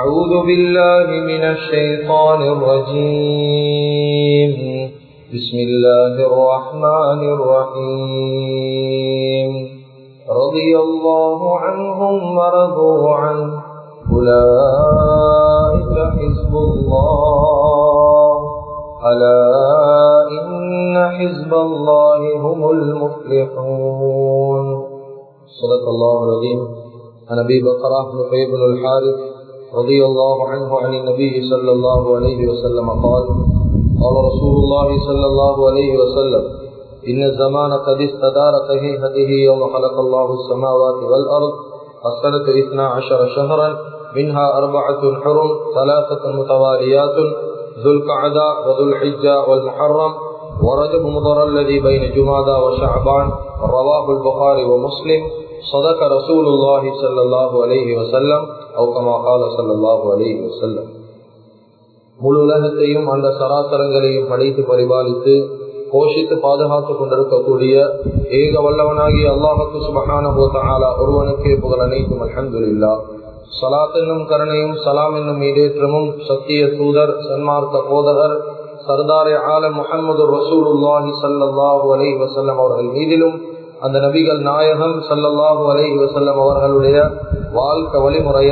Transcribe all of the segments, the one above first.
أعوذ بالله من الشيطان الرجيم. بسم الله الرحمن الرحيم. رضي الله عنهم ورضوا عنه. أولئك حزب الله. ألا إن حزب الله هم المفلحون. صدق الله العظيم. عن أبي نفيع بن الحارث رضي الله عنه عن النبي صلى الله عليه وسلم قال قال رسول الله صلى الله عليه وسلم إن الزمان قد استدار كهيئته يوم خلق الله السماوات والأرض السنة اثنا عشر شهرا منها أربعة حرم ثلاثة متواليات ذو القعدة وذو الحجة والمحرم ورجب مضر الذي بين جمادى وشعبان رواه البخاري ومسلم صدق رسول الله صلى الله عليه وسلم أو كما قال صلى الله عليه وسلم முழு உலகத்தையும் அந்த சராசரங்களையும் படைத்து பரிபாலித்து போஷித்து பாதுகாத்துக் கொண்டிருக்கக்கூடிய ஏக வல்லவனாகி அல்லாஹத்து சுபகான ஒருவனுக்கே புகழ் அனைத்தும் அலமதுல்லா சலாத் என்னும் கருணையும் சலாம் என்னும் ஈடேற்றமும் சத்திய தூதர் சன்மார்க்க போதகர் சர்தாரே ஆலம் முகமது ரசூலுல்லாஹி சல்லாஹூ அலை வசல்லம் அவர்கள் மீதிலும் அந்த நபிகள் நாயகம் சல்லல்லாஹு அலை வசல்லம் அவர்களுடைய வாழ்க்கை வழிமுறைய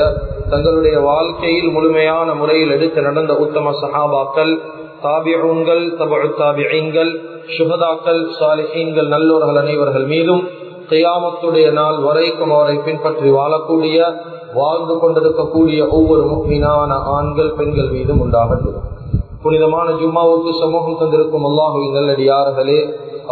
தங்களுடைய வாழ்க்கையில் முழுமையான முறையில் எடுத்து நடந்த உத்தம சஹாபாக்கள் தாபியங்கள் தபு தாபியங்கள் சுகதாக்கள் சாலிஹீன்கள் நல்லோர்கள் அனைவர்கள் மீதும் கையாமத்துடைய நாள் வரைக்கும் அவரை பின்பற்றி வாழக்கூடிய வாழ்ந்து கொண்டிருக்கக்கூடிய ஒவ்வொரு முக்மீனான ஆண்கள் பெண்கள் மீதும் உண்டாகட்டும். புனிதமான ஜும்மாவுக்கு சமூகம் தந்திருக்கும் அல்லாஹுவின் நல்லடியார்களே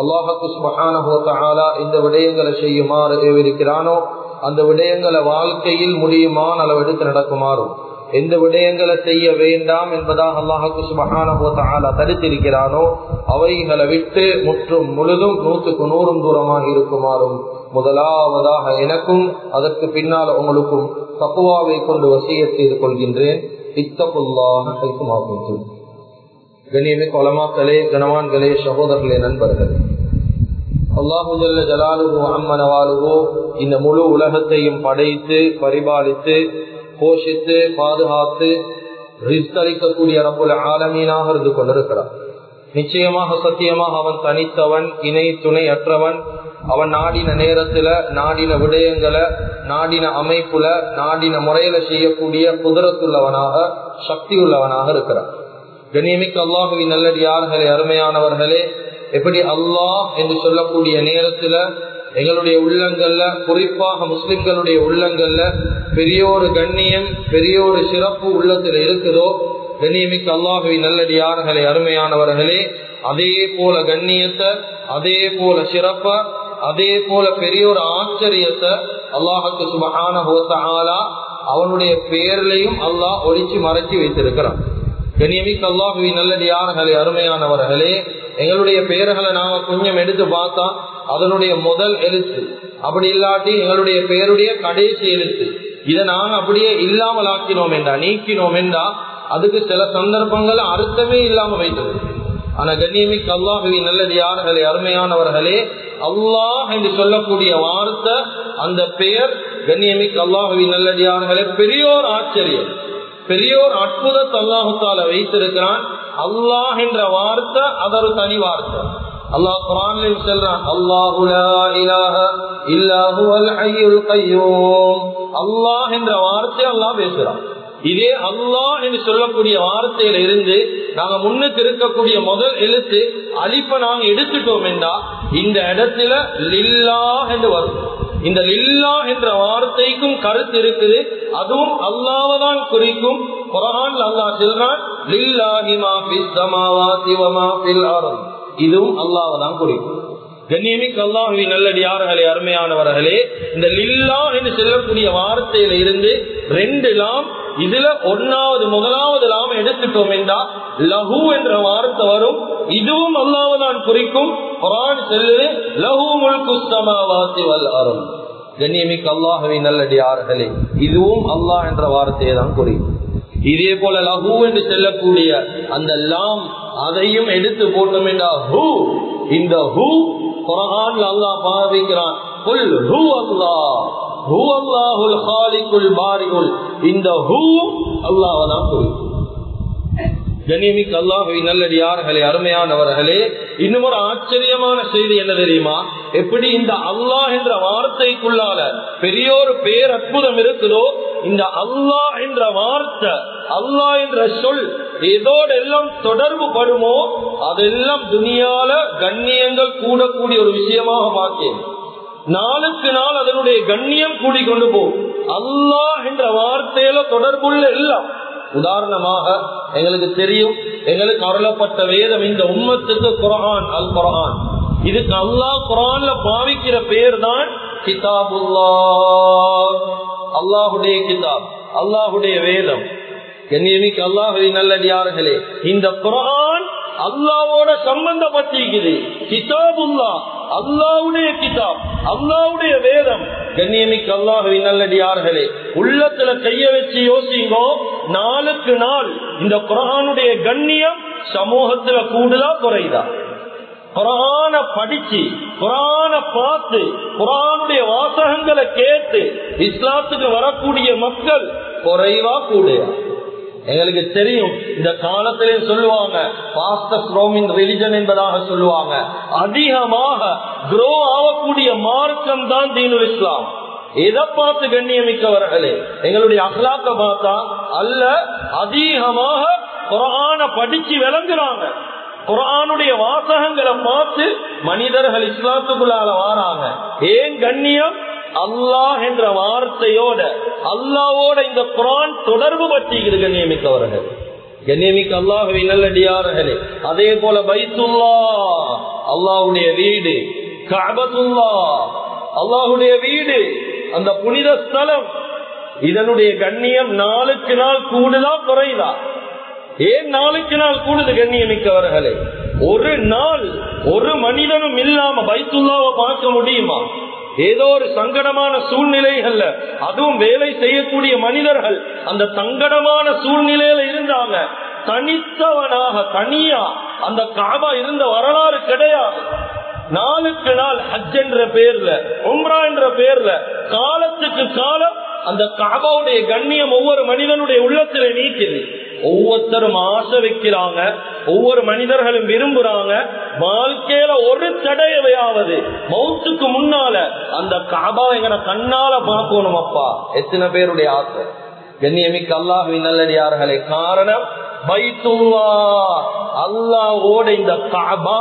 அல்லாஹுக்கு சுபஹானா இந்த விடயங்களை செய்யுமாறு ஏவிருக்கிறானோ அந்த விடயங்களை வாழ்க்கையில் முடியுமான அளவெடுத்து நடக்குமாறும் எந்த விடயங்களை செய்ய வேண்டாம் என்பதாக அல்லாஹுக்கு சுபஹானா தடுத்திருக்கிறானோ அவைகளை விட்டு முற்றும் முழுதும் நூற்றுக்கு நூறும் தூரமாக இருக்குமாறும். முதலாவதாக எனக்கும் அதற்கு பின்னால் உங்களுக்கும் தப்புவாவை கொண்டு வசிய செய்து கொள்கின்றேன். இத்தப்புல்லாக கைக்குமாகும் கணியமே கொலமாக்களே கனவான்களே சகோதரர்களே நண்பர்கள். அல்லாஹுல்ல ஜலாலுவோ அம்மனவாலுவோ இந்த முழு உலகத்தையும் படைத்து பரிபாலித்து போஷித்து பாதுகாத்து ரிஸ்தளிக்கக்கூடிய ரப்புல ஆலமீனாக இருந்து கொண்டிருக்கிறார். நிச்சயமாக சத்தியமாக அவன் தனித்தவன் இணை துணை அற்றவன் அவன் நாடின நேரத்துல நாடின விடயங்களை நாடின அமைப்புல நாடின முறையில செய்யக்கூடிய குதிரத்துள்ளவனாக சக்தி உள்ளவனாக இருக்கிறான். கண்ணியமிக்க அல்லாஹுவின் நல்லடியார்களே அருமையானவர்களே எப்படி அல்லாஹ் என்று சொல்லக்கூடிய நேரத்துல எங்களுடைய உள்ளங்கள்ல குறிப்பாக முஸ்லிம்களுடைய உள்ளங்கள்ல பெரிய ஒரு கண்ணியம் பெரிய ஒரு சிறப்பு உள்ளத்துல இருக்குதோ கண்ணியமிக்க அல்லாஹுவின் நல்லடியார்களே அருமையானவர்களே அதே போல கண்ணியத்தை அதே போல சிறப்ப அதே போல பெரிய ஒரு ஆச்சரியத்தை அல்லாஹுக்கு சுபகான அவனுடைய பெயர்லையும் அல்லாஹ் ஒழிச்சு மறைச்சி வைத்திருக்கிறான். கண்ணியமிக்க அல்லாஹுவி நல்லடியார்களே அருமையானவர்களே எங்களுடைய பெயர்களை நாம கொஞ்சம் எடுத்து பார்த்தா அதனுடைய முதல் எழுத்து. அப்படி இல்லாட்டி எங்களுடைய பெயருடைய கடைசி எழுத்து. இதை நாங்க அப்படியே இல்லாமல் ஆக்கினோம் என்றா நீக்கினோம் என்றா அதுக்கு சில சந்தர்ப்பங்கள் அர்த்தமே இல்லாம வைத்தது. ஆனா கண்ணியமிக்க அல்லாஹுவி நல்லடியார்களே அருமையானவர்களே அல்லாஹ் என்று சொல்லக்கூடிய வார்த்தை அந்த பெயர் கண்ணியமிக்க அல்லாஹுவி நல்லடியார்களே பெரியோர் ஆச்சரியம். பெரியோர் அற்புதத்தை அல்லாஹுத்தால வைத்திருக்கிறான். அல்லாஹ் என்ற வார்த்தை அதர் தனி வார்த்தை. அல்லாஹ் குரான் சொல்றான் இல்லாஹு அல் அல்லாஹ் என்ற வார்த்தை அல்லாஹ் பேசுறான். இதே அல்லாஹ் என்று சொல்லக்கூடிய வார்த்தையில இருந்து நாங்க முன்னுக்கு இருக்கக்கூடிய முதல் எழுத்து அழிப்ப நாங்க எடுத்துட்டோம் என்றா இந்த இடத்துல லில்லா என்று வரும். இந்த லில்லா என்ற வார்த்தைக்கும் கருத்து இருக்குது. அதுவும் அல்லாவதான் குறிக்கும். குரான் அல்லாஹ் செல்றான் இதுவும் அல்லாவதான் குறிக்கும். கண்ணியமிக்கு அல்லாஹுவின் நல்லடியார்களே அருமையானவர்களே இந்த லில்லா என்று சொல்லக்கூடிய வார்த்தையில இருந்து ரெண்டு லாம் இதுல ஒன்னாவது முதலாவது லாம எடுத்துட்டோம் என்றா லஹு என்ற வார்த்தை வரும். இதுவும் அல்லாவதான் குறிக்கும். குரான் செல்லு லஹு முழுக்கு சமாவாசி வல் அருள் கண்ணியமிக்கு நல்லடி நல்லடியார்களே இதுவும் அல்லாஹ் என்ற வார்த்தையை தான் குறிக்கும். இதே போல லஹு என்று செல்லக்கூடிய அந்த லாம் அதையும் எடுத்து போட்டோம் என்றா ஹூ இந்த ஹூ குரகான் அல்லாஹ் பாவிக்கிறான் ஹூ அல்லாஹ். ஹூ அல்லாஹுல் இந்த ஹூ அல்லாஹ் தான் குறிக்கும் கண்ணியமிக்கு அல்லாஹை நல்லடியார்களே அருமையானவர்களே இன்னும் ஒரு ஆச்சரியமான செய்தி என்ன தெரியுமா? எப்படி இந்த அல்லாஹ் என்ற வார்த்தைக்குள்ளால பெரிய ஒரு பேர் அற்புதம் இருக்குதோ இந்த அல்லாஹ் என்ற வார்த்தை அல்லாஹ் என்ற சொல் ஏதோடு எல்லாம் தொடர்பு படுமோ அதெல்லாம் துணியால கண்ணியங்கள் கூடக்கூடிய ஒரு விஷயமாக பார்க்கிறேன் நாளுக்கு நாள் அதனுடைய கண்ணியம் கூடிக்கொண்டு போகும். அல்லாஹ் என்ற வார்த்தையில தொடர்புள்ள எல்லாம் உதாரணமாக எங்களுக்கு தெரியும் எங்களுக்கு அருளப்பட்ட வேதம் இந்த உம்மத்துக்கு குரான் அல் குரான் இதுக்கு அல்லாஹ் குரான்ல பாவிக்கிற பேர் தான் கிதாபுல்லா அல்லாஹுடைய கிதாப் அல்லாஹுடைய வேதம். என்னைக்கு அல்லாஹுடைய நல்லடியார்களே இந்த குரான் அல்லாவோட சம்பந்தப்பட்டிருக்குது. கிதாபுல்லா அல்லாவுடைய கிதாப் அல்லாவுடைய வேதம். கண்ணியமிக்கு அல்லாஹுவை நல்லடியார்களே உள்ளத்துல கைய வச்சு யோசிங்கோ நாளுக்கு நாள் இந்த குரானுடைய கண்ணியம் சமூகத்துல கூடுதா குறைதா குரான படிச்சு குரான பார்த்து குரானுடைய வாசகங்களை கேட்டு இஸ்லாத்துக்கு வரக்கூடிய மக்கள் குறைவா கூடுதா? எங்களுக்கு தெரியும் இந்த காலத்திலே சொல்லுவாங்க ரிலிஜன் என்பதாக சொல்லுவாங்க. அதிகமாக குரோ ஆகக்கூடிய மார்க்கம் தான் தீனுல் இஸ்லாம். எதை பார்த்து கண்ணியமிக்கவர்களே எங்களுடைய அகலாக்க பார்த்தா அல்ல அதிகமாக குரான படிச்சு விளங்குறாங்க. குரானுடைய வாசகங்களை பார்த்து மனிதர்கள் இஸ்லாத்துக்குள்ளால வாராங்க. ஏன் கண்ணியம்? அல்லாஹ் என்ற வார்த்தையோட அல்லாவோட இந்த குரான் தொடர்பு பற்றிக்கிறது கண்ணியமிக்கவர்கள். கண்ணியமிக்க அல்லாஹவை நல்லடியார்களே அதே போல பைத்துல்லா அல்லாஹுடைய வீடு கபத்துல்லா அல்லாஹுடைய வீடு அந்த புனித ஸ்தலம் இதனுடைய கண்ணியம் நாளுக்கு நாள் கூடுதா குறைதா ஏன் நாளுக்கு நாள் கூடுது கண்ணியமிக்கவர்களே? ஒரு நாள் ஒரு மனிதனும் இல்லாம பைத்துல்லாவை பார்க்க முடியுமா? ஏதோ ஒரு சங்கடமான சூழ்நிலைகள்ல அதுவும் வேலை செய்யக்கூடிய மனிதர்கள் அந்த சங்கடமான சூழ்நிலையில இருந்தாங்க. தனித்தவனாக தனியா அந்த காபா இருந்த வரலாறு கிடையாது. நாளுக்கு நாள் ஹஜ் என்ற பேர்ல உம்ரா என்ற பேர்ல காலத்துக்கு காலம் அந்த காபாவுடைய கண்ணியம் ஒவ்வொரு மனிதனுடைய உள்ளத்துல நீக்குது ஒவ்வொருத்தரும் ஆசை வைக்கிறாங்க ஒவ்வொரு மனிதர்களும் விரும்புறாங்க வாழ்க்கையில ஒரு தடையவையாவது. மௌத்துக்கு முன்னால அந்த காபா எங்கன கண்ணால பார்க்கணும் அப்பா எத்தனை பேருடைய ஆசை? கண்ணியமிக்கு அல்லாஹுவின் நல்லடியார்களே காரணம் பைத்துல்லா. அல்லாவோட இந்த காபா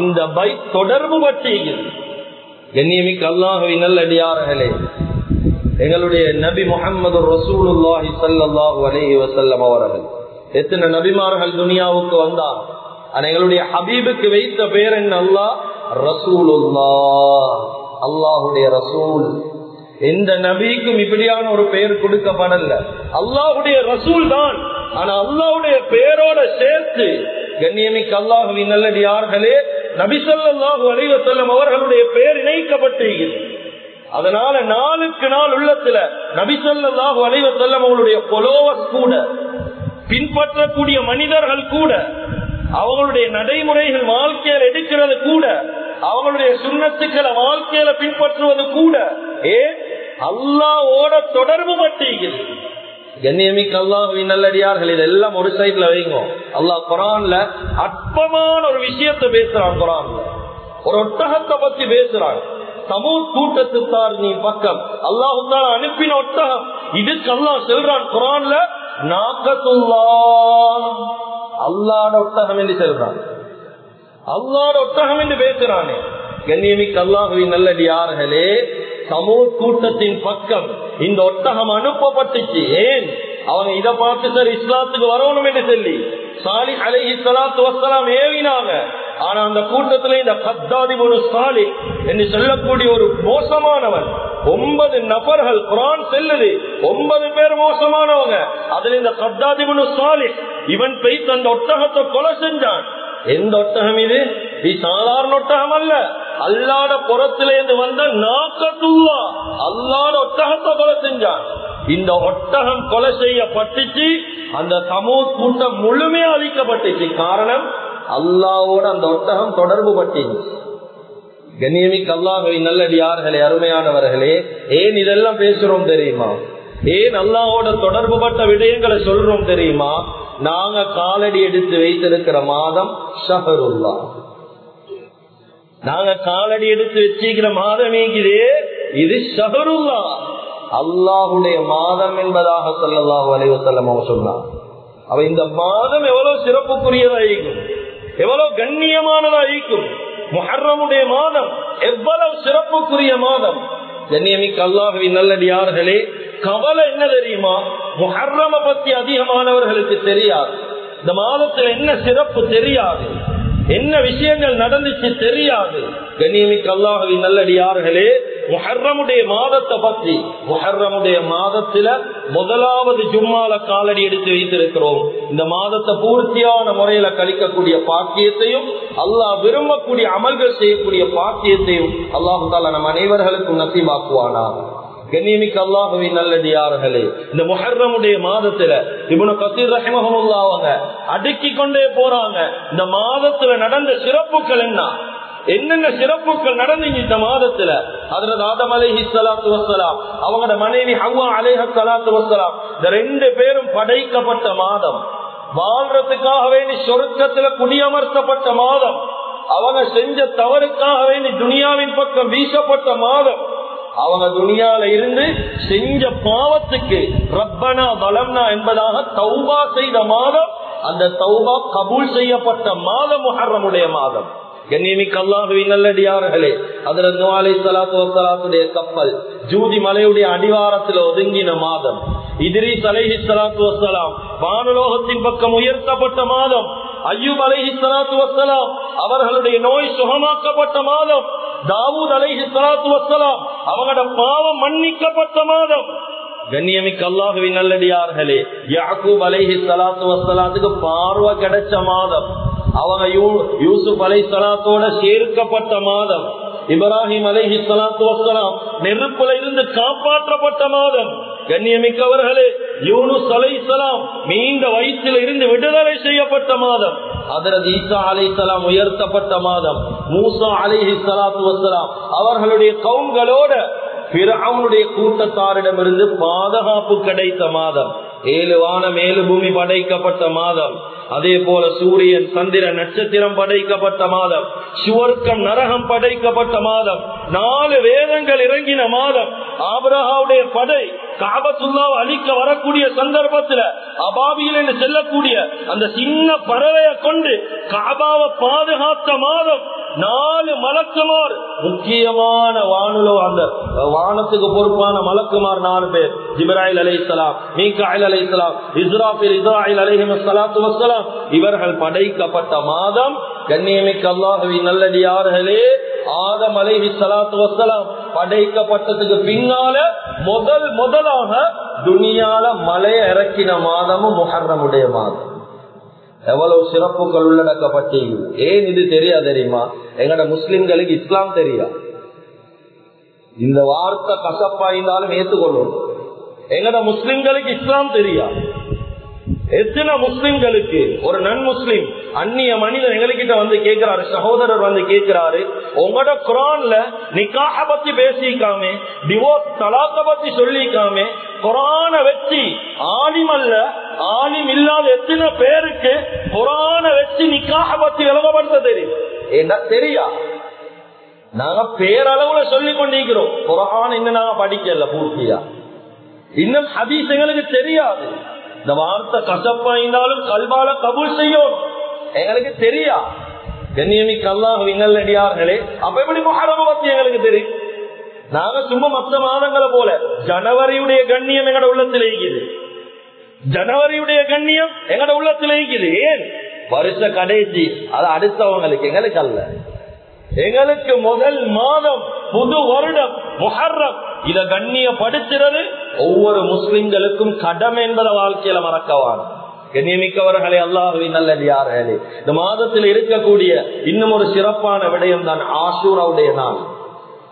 இந்த பை தொடர்பு பற்றி கண்ணியமிக்க அல்லாஹவி நல்லடியார்களே எங்களுடைய நபி முகமது ரசூலுல்லாஹி சல்லாஹு அலைஹி வசல்லம் அவர்கள். எத்தனை நபிமார்கள் துனியாவுக்கு வந்தார்? ஆனா எங்களுடைய ஹபீபுக்கு வைத்த பேர் என்ன? அல்லா ரசூலுல்லா அல்லாஹுடைய ரசூல். எந்த நபிக்கும் இப்படியான ஒரு பெயர் கொடுக்கப்படல. அல்லாஹுடைய ரசூல் தான். ஆனா அல்லாஹுடைய பெயரோட சேர்த்து கண்ணியமிக்க அல்லாஹுவின் நல்லடியார்களே நபிசல்லாஹு அலைவசல்லம் அவர்களுடைய பெயர் இணைக்கப்பட்டிருக்கிறது அதனால நாளுக்கு நாள் உள்ளத்துல நபிசல்லாஹு அலைவ செல்லம் அவங்களுடைய கொலோவஸ் கூட பின்பற்றக்கூடிய மனிதர்கள் கூட அவங்களுடைய நடைமுறைகள் வாழ்க்கையில் எடுக்கிறது கூட அவங்களுடைய சுண்ணத்துக்களை வாழ்க்கையில பின்பற்றுவது கூட ஏன்? அல்லாவோட தொடர்பு பட்டிருக்கிறது கண்ணியமிக்கு அல்லாஹுவின் நல்லடியார்கள் இதெல்லாம் ஒரு சைட்ல வைங்க. அல்லாஹ் குரான்ல அற்பமான ஒரு விஷயத்தை பேசுறான் குரான்ல. ஒரு ஒட்டகத்தை பத்தி பேசுறாங்க சமூக கூட்டத்துத்தார் நீ பக்கம். அல்லாஹு அனுப்பின ஒட்டகம். இதுக்கு அல்லாஹ் செல்றான் குரான்ல நாக்கத்துல்லா அல்லாட ஒட்டகம் என்று செல்றான். அல்லாட ஒட்டகம் என்று பேசுறானே. கண்ணியமிக்கு அல்லாஹுவின் நல்லடியார்களே சமூக கூட்டத்தின் பக்கம் இந்த ஒட்டகம் அனுப்பப்பட்டுச்சு. ஏன்? அவங்க இதை பார்த்து சார் இஸ்லாத்துக்கு வரணும் என்று சொல்லி. சாலி அலை இஸ்லாத்து வசலாம் ஏவினாங்க. ஆனா அந்த கூட்டத்துல இந்த கத்தாதி ஒரு சாலி என்று சொல்லக்கூடிய ஒரு மோசமானவன் ஒன்பது நபர்கள் குரான் செல்லுது ஒன்பது பேர் மோசமானவங்க. அதுல இந்த கத்தாதி சாலி இவன் பெய்து அந்த ஒட்டகத்தை கொலை செஞ்சான். எந்த ஒட்டகம் இது? இது சாதாரண ஒட்டகம் அல்ல. அல்லாட புறத்திலேருந்து வந்த நாக்கத்துவா அல்லாட ஒட்டகத்தை கொலை செஞ்சான். இந்த ஒட்டகம் கொலை செய்யப்பட்டுச்சு. அந்த சமூக குண்டம் முழுமையா அழிக்கப்பட்டுச்சு. காரணம் அல்லாவோட அந்த ஒட்டகம் தொடர்பு பட்டுச்சு. கண்ணியமிக்கு அல்லாஹவி நல்லடியார்களே அருமையானவர்களே ஏன் இதெல்லாம் பேசுறோம் தெரியுமா? ஏன் அல்லாவோட தொடர்பு பட்ட விடயங்களை சொல்றோம் தெரியுமா? நாங்க காலடி எடுத்து வைத்திருக்கிற மாதம் ஷஹருல்லா. நாங்க காலடி எடுத்து வச்சிருக்கிற மாதம் இது இது ஷஹருல்லா. அல்லாஹுடைய மாதம் என்பதாக சொல்லலாம் வலைவசல்லம் அவன் சொன்னான் அவ இந்த மாதம் எவ்வளவு சிறப்புக்குரியதாயிருக்கும்? எவ்வளவு கண்ணியமானதாயிருக்கும்? முஹர்ரமுடைய மாதம் எவ்வளவு சிறப்புக்குரிய மாதம்? கண்ணியமிக்கு அல்லாஹுவின் நல்லடியார்களே கவலை என்ன தெரியுமா? முஹர்ரம பத்தி அதிகமானவர்களுக்கு தெரியாது. இந்த மாதத்துல என்ன சிறப்பு தெரியாது? என்ன விஷயங்கள் நடந்துச்சு தெரியாது. கண்ணியமிக்கு அல்லாஹவி நல்லடியார்களே முஹர்ரமுடைய மாதத்தை பற்றி முஹர்ரமுடைய மாதத்துல முதலாவது ஜும்மால காலடி எடுத்து வைத்திருக்கிறோம். இந்த மாதத்தை பூர்த்தியான முறையில கழிக்கக்கூடிய பாக்கியத்தையும் அல்லாஹ் விரும்பக்கூடிய அமல்கள் செய்யக்கூடிய பாக்கியத்தையும் அல்லாஹு தாலா நம் அனைவர்களுக்கும் நசீபாக்குவானா கண்ணியமிக்க அல்லாஹுவின் நல்லடியார்களே இந்த முஹர்ரமுடைய மாதத்துல இவனு கசீர் ரஹிமகமுல்லாவங்க அடுக்கி கொண்டே போறாங்க. இந்த மாதத்துல நடந்த சிறப்புகள் என்ன? என்னென்ன சிறப்புகள் நடந்தீங்க இந்த மாதத்துல? அதுல ஆதம் அலேஹி சலாத்து வசலாம் அவங்களோட மனைவி ஹவ்வா அலேஹ சலாத்து வசலாம் இந்த ரெண்டு பேரும் படைக்கப்பட்ட மாதம். வாழ்றதுக்காக வேண்டி சொருக்கத்துல குடியமர்த்தப்பட்ட மாதம். அவங்க செஞ்ச தவறுக்காக வேண்டி துனியாவின் பக்கம் வீசப்பட்ட மாதம். அவங்க துணியால இருந்து செஞ்ச பாவத்துக்கு ரப்பனா பலம்னா என்பதாக தௌபா செய்த மாதம் அந்த தௌபா கபூல் செய்யப்பட்ட மாதம் முஹர்ரமுடைய மாதம். கண்ணியமிக்கு அல்லாஹுவின் நல்லடியார்களே அதுல நுவாலை சலாத்து வசலாத்துடைய கப்பல் ஜூதி மலையுடைய அடிவாரத்தில் ஒதுங்கின மாதம். இதிரி சலைஹி சலாத்து வசலாம் வானலோகத்தின் பக்கம் உயர்த்தப்பட்ட மாதம். ஐயூப் அலைஹி சலாத்து வசலாம் அவர்களுடைய நோய் சுகமாக்கப்பட்ட மாதம். தாவூத் அலைஹி சலாத்து வசலாம் அவங்களோட பாவம் மன்னிக்கப்பட்ட மாதம். கண்ணியமிக்க அல்லாஹுவின் நல்லடியார்களே யாக்கூப் அலைஹி சலாத்து வசலாத்துக்கு பார்வை கிடைச்ச மாதம். அவங்க யூசுப் அலை சலாத்தோட சேர்க்கப்பட்ட மாதம். இப்ராஹிம் அலைஹி சலாத்து வசலாம் நெருப்புல இருந்து காப்பாற்றப்பட்ட மாதம். கண்ணியமிக்கவர்களே யூனுஸ் அலைசலாம் நீண்ட மீண்ட வயிற்றில் இருந்து விடுதலை செய்யப்பட்ட மாதம். அதரது ஈசா அலைசலாம் உயர்த்தப்பட்ட மாதம். மூசா அலைஹி சலாத்து வசலாம் அவர்களுடைய கவுங்களோட பிறவுடைய கூட்டத்தாரிடமிருந்து பாதுகாப்பு கிடைத்த மாதம். ஏழு வானம் ஏழு பூமி படைக்கப்பட்ட மாதம். அதே போல சூரியன் சந்திர நட்சத்திரம் படைக்கப்பட்ட மாதம். சுவர்க்கம் நரகம் படைக்கப்பட்ட மாதம். நாலு வேதங்கள் இறங்கின மாதம். ஆபரகாவுடைய படை காபத்துல்லாவை அழிக்க வரக்கூடிய சந்தர்ப்பத்துல அபாபியில் என்று செல்லக்கூடிய அந்த சின்ன பறவையை கொண்டு காபாவை பாதுகாத்த மாதம் நாலு மலக்குமார் முக்கியமான வானுலோ அந்த வானத்துக்கு பொறுப்பான மலக்குமார் நாலு பேர். ஜிப்ராயில் அலை இஸ்லாம் மீகாயில் அலை இஸ்லாம் இஸ்ராபில் இஸ்ராயில் அலைஹிம் சலாத்து வசலாம் இவர்கள் படைக்கப்பட்ட மாதம் கண்ணியமிக்கு அல்லாஹவி நல்லடியார்களே ஆதம் அலைஹி சலாத்து வசலாம் படைக்கப்பட்டதுக்கு பின்னால முதல் முதலாக துணியால மலையை இறக்கின மாதமும் முகர்ணமுடைய மாதம். எவ்வளவு சிறப்புகள் உள்ளடக்கப்பட்டீங்க ஏன் இது தெரியா தெரியுமா? எங்கட முஸ்லிம்களுக்கு இஸ்லாம் தெரியா? இந்த வார்த்தை கசப்பாய்ந்தாலும் ஏத்துக்கொள்ளும் எங்கட முஸ்லிம்களுக்கு இஸ்லாம் தெரியா? எத்தனை முஸ்லிம்களுக்கு ஒரு நன் முஸ்லிம் அந்நிய மனிதன் எங்ககிட்ட வந்து கேட்கிறாரு சகோதரர் வந்து கேட்கிறாரு உங்களோட குரான்ல நிக்காக பத்தி பேசிக்காமே டிவோர்ஸ் தலாக்க பத்தி சொல்லிக்காமே குரான வச்சு ஆலிமல்ல ஆலிம் இல்லாத எத்தனை பேருக்கு குரான வச்சு நிக்காக பத்தி விளங்கப்படுத்த தெரியும்? ஏன்னா தெரியா? நாங்க பேரளவுல சொல்லி கொண்டிருக்கிறோம். குரான் இன்னும் நாங்க படிக்கல பூர்த்தியா? இன்னும் ஹதீஸ் எங்களுக்கு தெரியாது. இந்த வார்த்தை கசப்பாய்ந்தாலும் கல்வால கபூல் செய்யும். எங்களுக்கு தெரியா? கண்ணியமிக்கு அல்லாஹ் அடியார்களே அப்ப எப்படி மொஹரம பத்தி எங்களுக்கு தெரியும்? நாங்க சும்மா மத்த மாதங்களை போல ஜனவரியுடைய கண்ணியம் எங்கட உள்ளத்தில் இருக்குது. ஜனவரியுடைய கண்ணியம் எங்கட உள்ளத்தில் இருக்குது. ஏன்? வருஷ கடைசி அது அடுத்தவங்களுக்கு எங்களுக்கு அல்ல. எங்களுக்கு முதல் மாதம் புது வருடம் முஹர்ரம். இத கண்ணியப்படுத்துறது ஒவ்வொரு முஸ்லிம்களுக்கும் கடமை என்பதை வாழ்க்கையில மறக்கவான். கண்ணியமிக்கவர்களே அல்லாஹுவின் நல்லது யார்களே இந்த மாதத்தில் இருக்கக்கூடிய இன்னும் ஒரு சிறப்பான விடயம் தான் ஆசூராவுடைய நாள்.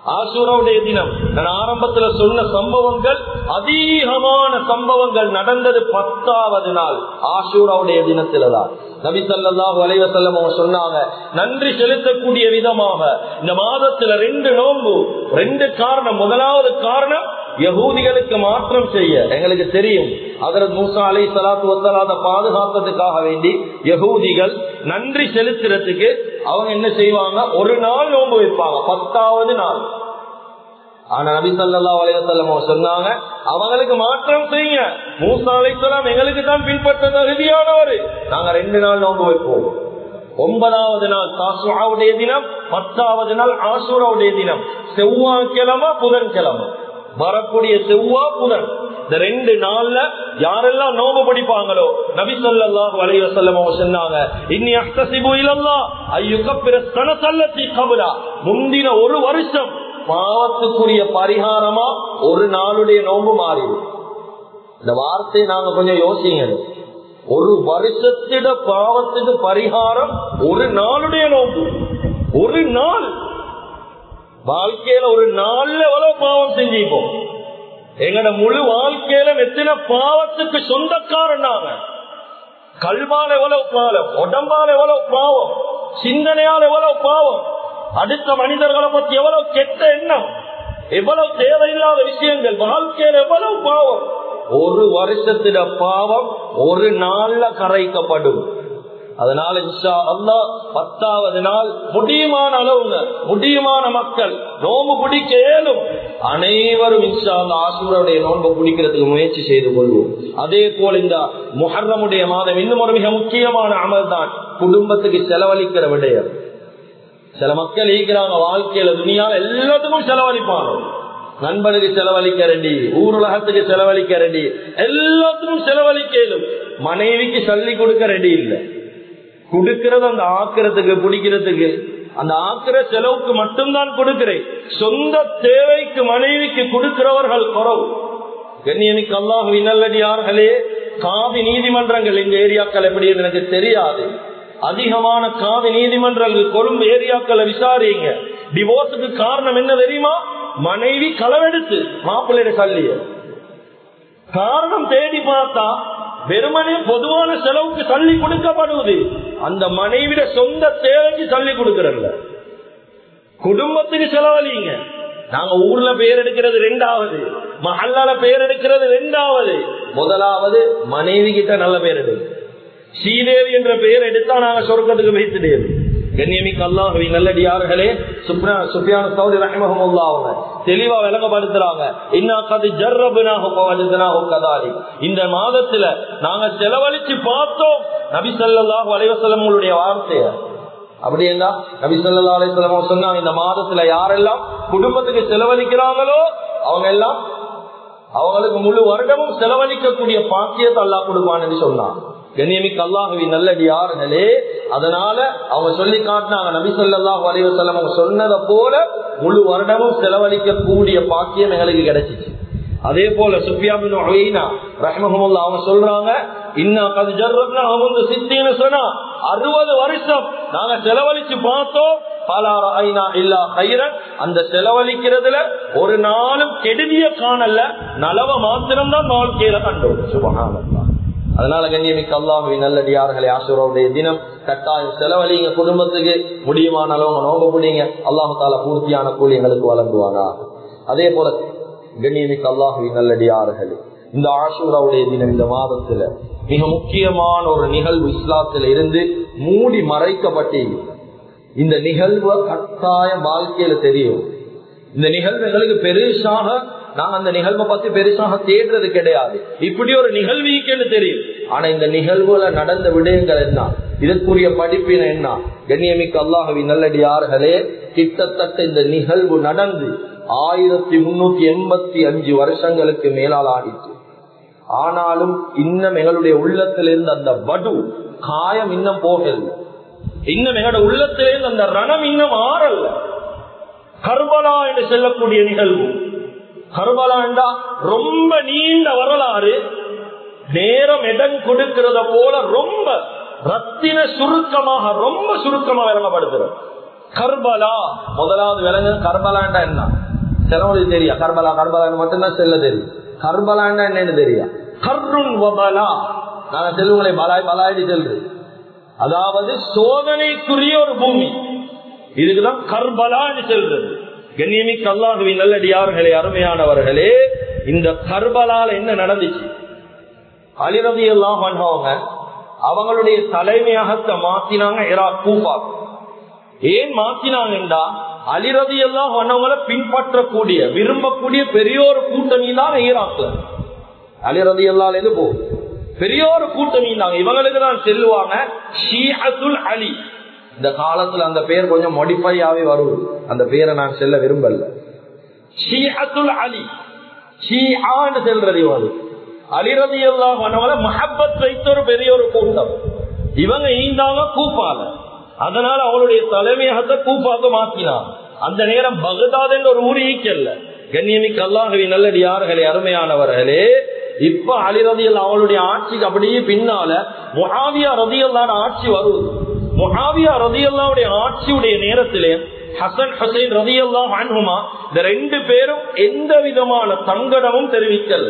ஆசூராவுடைய தினம். நான் ஆரம்பத்துல சொன்ன சம்பவங்கள் அதிகமான சம்பவங்கள் நடந்தது பத்தாவது நாள். ஆசூராவுடைய தினத்துல தான் நபி சல்லாஹு அலைவசல்லம் அவங்க சொன்னாங்க நன்றி செலுத்தக்கூடிய விதமாக இந்த மாதத்துல ரெண்டு நோன்பு ரெண்டு காரணம் முதலாவது காரணம் யகூதிகளுக்கு மாற்றம் செய்ய. எங்களுக்கு தெரியும் அதற்கு மூசா அலை சலாத்து வத்தலாத பாதுகாத்ததுக்காக வேண்டி யகூதிகள் நன்றி செலுத்துறதுக்கு அவங்க என்ன செய்வாங்க? ஒரு நாள் நோன்பு வைப்பாங்க. பத்தாவது நாள். ஆனா நபி சல்லா அலைவசல்லம் சொன்னாங்க அவங்களுக்கு மாற்றம் செய்யுங்க. மூசா அலைசலாம் எங்களுக்கு தான் பின்பற்ற தகுதியானவர். நாங்க ரெண்டு நாள் நோன்பு வைப்போம். ஒன்பதாவது நாள் தாசுராவுடைய தினம். பத்தாவது நாள் ஆசூராவுடைய தினம். செவ்வாய்க்கிழமை புதன்கிழமை. வரக்கூடிய செவ்வா புதன். இந்த ரெண்டு நாள்ல யாரெல்லாம் நோம்பு படிப்பாங்களோ நபி சொல்லாஹு அலைய செல்லம் சொன்னாங்க இன்னி அஸ்தசிபு இல்லல்லா ஐயுகப்பிற சனசல்லத்தி கபுலா. முந்தின ஒரு வருஷம் பாவத்துக்குரிய பரிகாரமா ஒரு நாளுடைய நோம்பு மாறிடும். இந்த வார்த்தையை நாங்க கொஞ்சம் யோசிங்க ஒரு வருஷத்திட பாவத்துக்கு பரிகாரம் ஒரு நாளுடைய நோம்பு. ஒரு நாள். வாழ்க்கையில ஒரு நாள்ல எவ்வளவு பாவம் செஞ்சிப்போம் எங்கட முழு வாழ்க்கையில எத்தனை பாவத்துக்கு சொந்தக்காரன் நாங்க கல்வால் எவ்வளவு பாவம் உடம்பால் எவ்வளவு பாவம் சிந்தனையால் எவ்வளவு பாவம் அடுத்த மனிதர்களை பத்தி எவ்வளவு கெட்ட எண்ணம் எவ்வளவு தேவையில்லாத விஷயங்கள் வாழ்க்கையில எவ்வளவு பாவம் ஒரு வருஷத்தில பாவம் ஒரு நாள்ல கரைக்கப்படும். அதனால இன்ஷா அல்லா பத்தாவது நாள் முடியுமான அளவுங்க முடியுமான மக்கள் நோம்பு பிடிக்க இயலும் அனைவரும் இன்ஷா அல்லா ஆசூரனுடைய பிடிக்கிறதுக்கு முயற்சி செய்து கொள்வோம். அதே போல் இந்த முஹர்ரமுடைய மாதம் இன்னும் ஒரு மிக முக்கியமான அமல் தான் குடும்பத்துக்கு செலவழிக்கிற விடயம். சில மக்கள் ஈக்கிறாங்க வாழ்க்கையில துணியால எல்லாத்துக்கும் செலவழிப்பாங்க. நண்பனுக்கு செலவழிக்க ரெண்டி ஊருலகத்துக்கு செலவழிக்க ரெண்டி எல்லாத்துக்கும் செலவழிக்கலும் மனைவிக்கு சல்லி கொடுக்க ரெடி இல்லை. கொடுக்கறது அந்த ஆக்கிறதுக்கு பிடிக்கிறதுக்கு அந்த ஆக்கிற செலவுக்கு மட்டும்தான் கொடுக்கிறேன். சொந்த தேவைக்கு மனைவிக்கு கொடுக்கிறவர்கள் குறவு. கண்ணியமிக்கு அல்லாஹ் நல்லடியார்களே காவி நீதிமன்றங்கள் இந்த ஏரியாக்கள் எப்படி எனக்கு தெரியாது. அதிகமான காவி நீதிமன்றங்கள் கொழும்பு ஏரியாக்களை விசாரிங்க. டிவோர்ஸுக்கு காரணம் என்ன தெரியுமா? மனைவி களவெடுத்து மாப்பிள்ளைய சல்லிய. காரணம் தேடி பார்த்தா வெறுமனே பொதுவான செலவுக்கு தள்ளி கொடுக்கப்படுவது. அந்த மனைவிட சொந்த தேவைக்கு தள்ளி கொடுக்கறல்ல. குடும்பத்துக்கு செலவழிங்க. நாங்க ஊர்ல பெயர் எடுக்கிறது ரெண்டாவது. மஹல்லால பெயர் எடுக்கிறது ரெண்டாவது. முதலாவது மனைவி கிட்ட நல்ல பெயர் எடு ஸ்ரீதேவி என்ற பெயர் எடுத்தா நாங்க சொர்க்கத்துக்கு வைத்துடேன் கண்ணியமிக்கு அல்லாஹவி நல்லடியார்களே சுப்ரியான சௌரி ரஹமஹமுல்லா அவங்க தெளிவா விளங்கப்படுத்துறாங்க. இன்னா கது ஜர்ரபுனாக கதாலி இந்த மாதத்துல நாங்க செலவழிச்சு பார்த்தோம். நபி சல்லாஹு அலைவசல்லமுடைய வார்த்தைய. அப்படி என்ன நபி சொல்லா சொன்னாங்க இந்த மாதத்துல யாரெல்லாம் குடும்பத்துக்கு செலவழிக்கிறாங்களோ அவங்க எல்லாம் அவங்களுக்கு முழு வருடமும் செலவழிக்கக்கூடிய பாக்கியத்தை அல்லா கொடுப்பான்னு சொன்னான். கண்ணியமிக்கு அல்லாஹவி நல்லடியார்களே அதனால அவங்க சொல்லி காட்டினாங்க நபி சொல்லாஹ் வலைவசல்லம் அவங்க சொன்னதை போல முழு வருடமும் செலவழிக்கக்கூடிய பாக்கியம் எங்களுக்கு கிடைச்சிச்சு. அதே போல சுப்பியாபின் ரஹ்மஹமுல்லா அவங்க சொல்றாங்க இன்னும் கது ஜர்ரப்னா அவங்க சித்தின்னு சொன்னா அறுபது வருஷம் நாங்க செலவழிச்சு பார்த்தோம் அந்த செலவழிக்கிறதுல ஒரு நாளும் கெடுதிய காணல நலவ மாத்திரம்தான் வாழ்க்கையில கண்டோம் சுபகானந்தான் அதனால கண்ணியமிக்கு அல்லாஹி நல்லடியார்களே ஆசுரோடைய தினம் கட்டாயம் செலவழிங்க குடும்பத்துக்கு முடியுமான அளவு நோங்க பிடிங்க அல்லாஹு தால பூர்த்தியான கூலி எங்களுக்கு வழங்குவானா? அதே போல கண்ணியமிக்கு அல்லாஹி நல்லடியார்களே இந்த ஆசூராவுடைய தினம் இந்த மாதத்துல மிக முக்கியமான ஒரு நிகழ்வு இஸ்லாத்துல இருந்து மூடி மறைக்கப்பட்டு இந்த நிகழ்வு கட்டாயம் வாழ்க்கையில தெரியும். இந்த நிகழ்வு எங்களுக்கு பெருசாக நாங்க அந்த நிகழ்வை பத்தி பெருசாக தேடுறது கிடையாது. இப்படி ஒரு நிகழ்வு தெரியும். ஆனா இந்த நிகழ்வுல நடந்த விடயங்கள் என்ன? இதற்குரிய படிப்பின என்ன? கண்ணியமிக்க அல்லாஹவி நல்லடியார்களே கிட்டத்தட்ட இந்த நிகழ்வு நடந்து ஆயிரத்தி முன்னூத்தி எண்பத்தி அஞ்சு வருஷங்களுக்கு மேலால் ஆடிச்சு ஆனாலும் இன்னும் எங்களுடைய உள்ளத்திலிருந்து அந்த படு காயம் இன்னும் போகல இன்னும் எங்களோட உள்ளத்திலிருந்து அந்த ரணம் இன்னும் ஆறல்ல. கர்பலா என்று செல்லக்கூடிய நிகழ்வு. கர்பலாண்டா ரொம்ப நீண்ட வரலாறு. நேரம் இடம் கொடுக்கிறத போல ரொம்ப ரத்தின சுருக்கமாக ரொம்ப சுருக்கமாக விளங்கப்படுத்துறது. கர்பலா முதலாவது விலங்கு கர்பலாண்டா என்ன? சிலவங்களுக்கு தெரியா கர்பலா கர்பலான்னு மட்டும்தான் செல்ல தெரியும். கர்பலாண்டா என்னன்னு தெரியா கர்ருன் வபலா. நான் செல்வங்களை பலாய் பலாயடி செல்றேன் அதாவது சோதனைக்குரிய ஒரு பூமி. இதுக்குதான் கர்பலான்னு செல்றது. கண்ணியமிக்கு அல்லாஹுவின் நல்லடியார்களே அருமையானவர்களே இந்த கர்பலால என்ன நடந்துச்சு? அலிரதி எல்லாம் பண்ணவங்க அவங்களுடைய தலைமையகத்தை மாத்தினாங்க ஈராக் கூபா ஏன் மாத்தினாங்கன்றா அலிரதி எல்லாம் பண்ணவங்களை பின்பற்றக்கூடிய விரும்பக்கூடிய பெரிய ஒரு கூட்டணி தான் ஈராக்ல அலிரதி எல்லாம் எது போ. பெரிய ஒரு கூட்டணி தான். இவங்களுக்கு தான் செல்லுவாங்க ஷீஹத்துல் அலி. இந்த காலத்துல அந்த பேர் கொஞ்சம் மொடிஃபை ஆகி அந்த பேரை நான் செல்ல விரும்பல. ஷீஹத்துல் அலி. ஷீஹான்னு செல்றது இவங்களுக்கு அலிரதி எல்லாம் மஹப்பத் வைத்த ஒரு பெரிய ஒரு கூட்டம். இவங்க ஈந்தாங்க கூப்பால. அதனால அவளுடைய தலைமையகத்தை கூப்பாக்க மாத்தினான் அந்த நேரம் பகதாத் என்ற ஒரு ஊர் ஈக்கல்ல கண்ணியமிக்கு அல்லாஹவி நல்லடியார்களே அருமையானவர்களே இப்ப அலிரதியல் அவளுடைய ஆட்சிக்கு அப்படியே பின்னால மொஹாவியா ரதியல்லான ஆட்சி வருவது மொஹாவியா ரதியல்லாவுடைய ஆட்சியுடைய நேரத்திலே ஹசன் ஹசைன் ரதியல்லா அன்ஹுமா இந்த ரெண்டு பேரும் எந்த விதமான சங்கடமும் தெரிவிக்கல.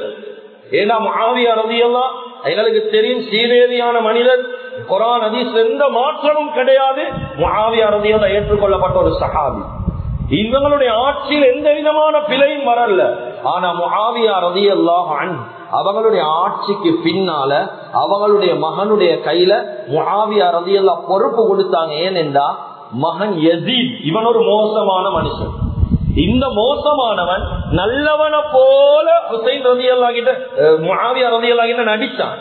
ஏன்னா முகாவியா ரதியல்லா எங்களுக்கு தெரியும் சீரேதியான மனிதர் குரான் அதீஸ் எந்த மாற்றமும் கிடையாது. முகாவியா ரதியல்லா ஏற்றுக்கொள்ளப்பட்ட ஒரு சகாபி இவங்களுடைய ஆட்சியில் எந்த விதமான பிழையும் வரல. ஆனா முகாவியா ரதியல்லாஹ் அன் அவங்களுடைய ஆட்சிக்கு பின்னால அவங்களுடைய மகனுடைய கையில முகாவியா ரதியல்லா பொறுப்பு கொடுத்தாங்க. ஏனென்றா மகன் எசீத் இவன் ஒரு மோசமான மனுஷன். இந்த மோசமானவன் நல்லவனை போல ஹுசைன் ரதியல்லா அல்லாகிட்ட மாவியா ரதியல்லா அல்லாகிட்ட நடிச்சான்.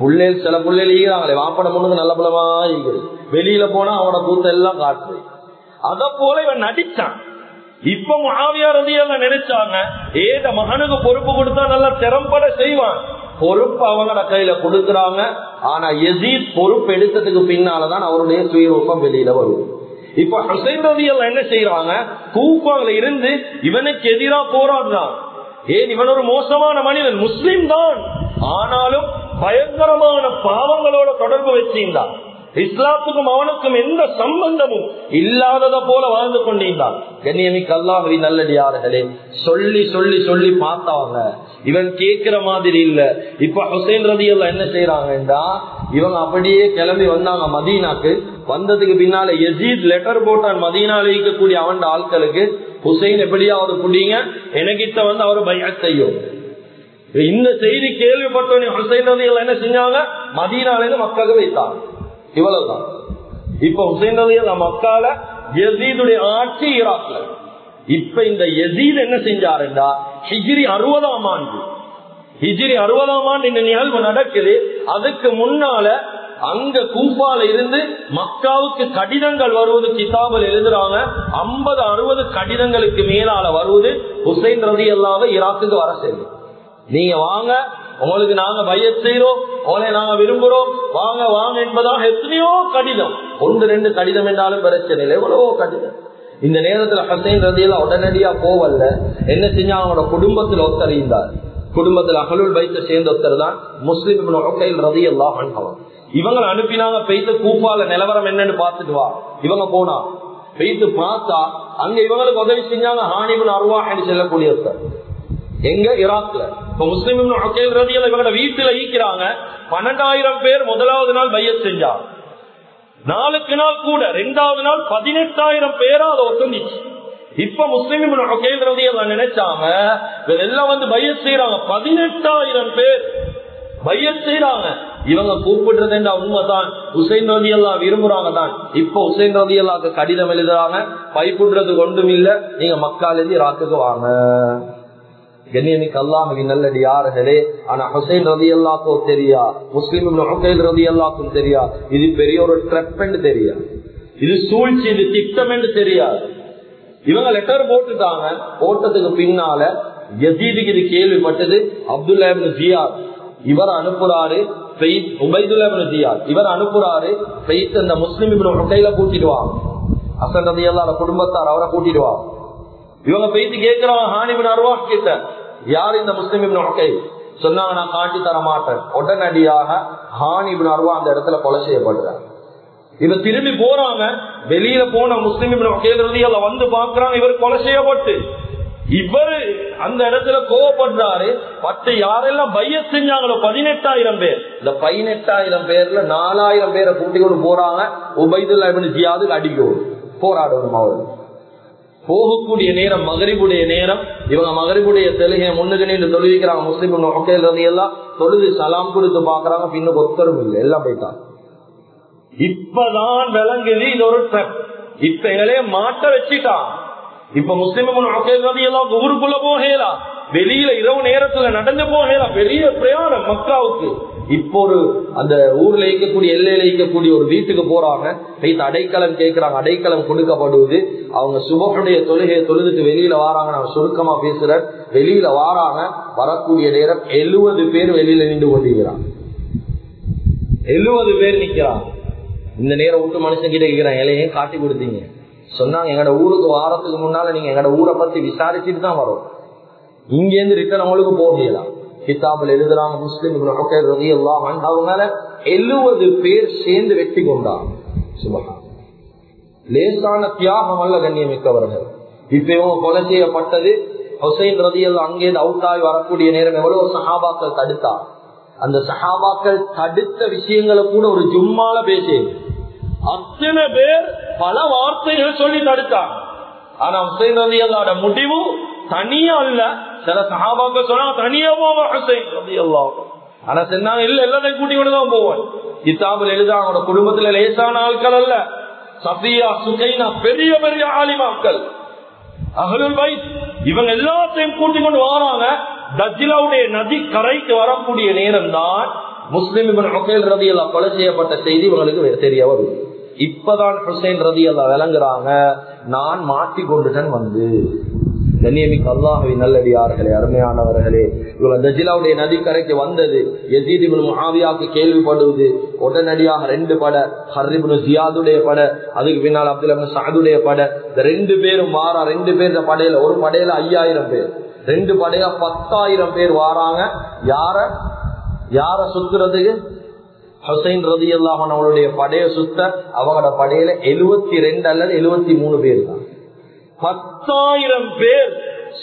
புள்ளேல் சில புள்ளைகள் ஈகிறாங்களே வாப்பட பொண்ணுக்கு நல்ல பலமா ஈகுது வெளியில போனா அவனோட கூத்த எல்லாம் காட்டு அத போல இவன் நடிச்சான். இப்ப மாவியார் ரதியல்ல நினைச்சாங்க ஏத மகனுக்கு பொறுப்பு கொடுத்தா நல்லா திறம்பட செய்வான். பொறுப்பு அவங்களோட கையில கொடுக்கறாங்க. ஆனா எசீத் பொறுப்பு எடுத்ததுக்கு பின்னாலதான் அவருடைய சுயரூபம் வெளியில வருது. இப்ப ஹுசைன் ரதியல்ல என்ன செய்யறாங்க கூப்பாங்கல இருந்து இவனுக்கு எதிரா போராடுறான் ஏன்? இவன் ஒரு மோசமான மனிதன் முஸ்லிம் தான். ஆனாலும் பயங்கரமான பாவங்களோட தொடர்பு வச்சிருந்தான் இஸ்லாத்துக்கும் அவனுக்கும் எந்த சம்பந்தமும் இல்லாதத போல வாழ்ந்து கொண்டிருந்தான் கண்ணியமிக்கு அல்லாஹி நல்லடியார்களே சொல்லி சொல்லி சொல்லி பார்த்தாங்க இவன் கேட்கிற மாதிரி இல்ல. இப்ப ஹுசைன் ரதி எல்லாம் என்ன செய்யறாங்கன்றா இவங்க அப்படியே கிளம்பி வந்தாங்க மதீனாக்கு. வந்ததுக்கு பின்னால எஜீத் லெட்டர் போட்டான் மதீனால இருக்கக்கூடிய அவன் ஆட்களுக்கு. ஹுசைன் எப்படியா அவர் புடிங்க எனக்கிட்ட வந்து அவர் பயா செய்யும். இந்த செய்தி கேள்விப்பட்டவனே ஹுசைன் ரதி என்ன செஞ்சாங்க மதீனால இருந்து மக்களுக்கு வைத்தாங்க இவ்வளவுதான். இப்ப ஹுசைன் ரதி மக்கால எசீதுடைய ஆட்சி ஈராக்ல. இப்ப இந்த யசீத் என்ன செஞ்சாருண்டா? ஹிஜிரி அறுபதாம் ஆண்டு. ஹிஜிரி அறுபதாம் ஆண்டு இந்த நிகழ்வு நடக்குது. அதுக்கு முன்னால அங்க கூப்பால இருந்து மக்காவுக்கு கடிதங்கள் வருவது கிதாபில் எழுதுறாங்க. ஐம்பது அறுபது கடிதங்களுக்கு மேலால வருவது ஹுசைன் ரதி அல்லாத ஈராக்குக்கு வர செய்யும். நீங்க வாங்க உங்களுக்கு நாங்க பைய செய்யறோம் உங்களை நாங்க விரும்புறோம். வாங்க வாங்க என்பதாக எத்தனையோ கடிதம். ஒன்று ரெண்டு கடிதம் என்றாலும் பிரச்சனை இல்லை. எவ்வளவோ கடிதம். இந்த நேரத்துல ஹசைன் ரதியெல்லாம் உடனடியா போவல்ல என்ன செஞ்சா அவனோட குடும்பத்தில் ஒத்தறிந்தார். குடும்பத்தில் அகலுள் வைத்த சேர்ந்த ஒருத்தர் தான் முஸ்லிம் ரதி எல்லாம் அனுபவம் இவங்க அனுப்பினாங்க பெய்த கூப்பால நிலவரம் என்னன்னு பார்த்துட்டு வா. இவங்க போனா பெய்து பார்த்தா அங்க இவங்களுக்கு உதவி செஞ்சாங்க ஹானிபுன் அருவா என்று செல்லக்கூடிய ஒருத்தர். எங்க? ஈராக்ல இப்ப முஸ்லிம் இவங்களோட வீட்டுல ஈக்கிறாங்க பன்னெண்டாயிரம் பேர் முதலாவது நாள் பைய செஞ்சாங்க. நாளுக்கு நாள் கூட ரெண்டாவது நாள் பதினெட்டாயிரம் பேரா அதை ஒத்துந்துச்சு. இப்ப முஸ்லிம் நினைச்சாங்க எல்லாம் வந்து பைய செய்யறாங்க பதினெட்டாயிரம் பேர் பைய செய்யறாங்க இவங்க கூப்பிடுறது உண்மைதான். உசைன் ரவி எல்லாம் விரும்புறாங்க தான் இப்ப உசைன் ரவி எல்லாக்கு கடிதம் எழுதுறாங்க. பைப்புடுறது ஒன்றும் இல்ல. நீங்க மக்கள் எழுதி ராக்குக்கு வாங்க. கண்ணியமிக்கு அல்லாஹுவின் நல்லடி யார்களே ஆனா ஹுசைன் ரதி எல்லாக்கும் தெரியா? முஸ்லிம் ரதி எல்லாக்கும் தெரியா? இது பெரிய ஒரு ட்ரெப் என்று தெரியா இது சூழ்ச்சி இது திட்டம் என்று தெரியாது. இவங்க லெட்டர் போட்டுட்டாங்க. போட்டதுக்கு பின்னால யசீதுக்கு இது கேள்விப்பட்டது அப்துல்லா ஜியார் இவர் அனுப்புறாரு உபைதுல்லா ஜியாத். இவர் அனுப்புறாரு பெய்த் அந்த முஸ்லிம் கையில கூட்டிடுவாங்க அசன் ரதி அல்லாத குடும்பத்தார் அவரை கூட்டிடுவாங்க இவங்க பேசி கேட்கிறாங்க ஹானிபின் அருவா கிட்ட. யார் இந்த முஸ்லிம் கை சொன்னாங்க நான் காட்டி தர மாட்டேன். உடனடியாக ஹானிபின் அருவா அந்த இடத்துல கொலை செய்யப்படுறாங்க இவ திரும்பி போறாங்க. வெளியில போன முஸ்லிம் கேள்வி வந்து பாக்குறாங்க இவர் கொலை செய்யப்பட்டு. இவரு அந்த இடத்துல கோவப்படுறாரு. பத்து யாரெல்லாம் பைய செஞ்சாங்களோ பதினெட்டாயிரம் பேர். இந்த பதினெட்டாயிரம் பேர்ல நாலாயிரம் பேரை கூட்டி கொண்டு போறாங்க. உபைதுல்லா ஜியாது அடிக்கணும் போராடணும் அவர். போகக்கூடிய நேரம் மகரிபுடைய நேரம். இவங்க மகரிபுடைய தெலுகை முன்னுக்கு நின்று தொழுவிக்கிறாங்க முஸ்லீம் எல்லாம் தொழுது சலாம் கொடுத்து பாக்குறாங்க பின்னுக்கு ஒத்தரும் இல்லை. எல்லாம் போயிட்டாங்க இப்பதான் விளங்குது இது ஒரு ட்ரக் இப்ப எங்களே மாட்ட வச்சுட்டான் இப்ப முஸ்லிம் எல்லாம் ஊருக்குள்ள போகலாம் வெளியில இரவு நேரத்துல நடந்து போகலாம் பெரிய பிரயாணம் மக்காவுக்கு. இப்போ ஒரு அந்த ஊர்ல இருக்கக்கூடிய எல்லையில இருக்கக்கூடிய ஒரு வீட்டுக்கு போறாங்க. வைத்து அடைக்கலம் கேட்கிறாங்க அடைக்கலம் கொடுக்கப்படுவது அவங்க சுபனுடைய தொழுகையை தொழுதுட்டு வெளியில வாராங்க. நான் சுருக்கமா பேசுறேன். வெளியில வாராங்க. வரக்கூடிய நேரம் எழுபது பேர் வெளியில நின்று கொண்டிருக்கிறாங்க. எழுபது பேர் நிக்கிறாங்க. இந்த நேரம் விட்டு மனுஷன் கிட்ட கேட்கிறேன் இலையே காட்டி கொடுத்தீங்க. சொன்னாங்க எங்கட ஊருக்கு வாரத்துக்கு முன்னால நீங்க எங்கட ஊரை பத்தி விசாரிச்சுட்டு தான் வரும். இங்கேருந்து ரிட்டர்ன் அவங்களுக்கு போகலாம் கிதாபில் எழுதுறாங்க முஸ்லிம் அவங்க எழுபது பேர் சேர்ந்து வெற்றி கொண்டாங்க. சுபகா லேசான தியாகம் அல்ல கண்ணியமிக்கவர்கள். இப்ப இவங்க கொலை செய்யப்பட்டது ஹொசைன் ரதியல் அங்கேருந்து அவுட் ஆகி வரக்கூடிய நேரம் எவ்வளவு சஹாபாக்கள் தடுத்தா அந்த சஹாபாக்கள் தடுத்த விஷயங்களை கூட ஒரு ஜும்மால பேசி அத்தனை பேர் பல வார்த்தைகள் சொல்லி தடுத்தாங்க. ஆனா ஹுசைன் ரதி அல்லாட முடிவு தனியா இல்ல. சில சகாபாங்க சொன்னா தனியா போவான் ஹுசைன் அலி அல்லா ஆனா சொன்னாங்க இல்ல எல்லாத்தையும் கூட்டி கொண்டு தான் போவேன் கிதாபில் எழுத அவனோட குடும்பத்துல லேசான ஆட்கள் அல்ல. சஃபியா சுகைனா பெரிய பெரிய ஆலிமாக்கள். அகலுல் வைஸ் இவங்க எல்லாத்தையும் கூட்டி கொண்டு வராங்க. தஜிலாவுடைய நதி கரைக்கு வரக்கூடிய நேரம் தான் முஸ்லிம் ரதி அல்லா கொலை செய்யப்பட்ட செய்தி இவங்களுக்கு தெரிய வரும் இப்பதான் ஹுசைன் ரதி அல்லா விளங்குறாங்க நான் மாட்டி கொண்டுடன் வந்து. கண்ணியமிக்கு அல்லாஹவி நல்லடியார்களே அருமையானவர்களே இவங்க தஜிலாவுடைய நதிக்கரைக்கு வந்தது. எசீதிபின் முஹாவியாக்கு கேள்விப்படுவது உடனடியாக ரெண்டு பட ஹர்ரிபின் ஜியாதுடைய பட அதுக்கு பின்னால் அப்துல் சாதுடைய பட இந்த ரெண்டு பேரும் வாரா ரெண்டு பேர் படையில ஒரு படையில ஐயாயிரம் பேர். ரெண்டு படையா பத்தாயிரம் பேர் வாராங்க. யார? யார சுத்துறதுக்கு? ஹுசைன் ரதி அல்லாமன் அவளுடைய படைய சுத்த அவங்களோட படையில எழுவத்தி ரெண்டு அல்லது எழுவத்தி மூணு பேர் தான். பத்தாயிரம் பேர்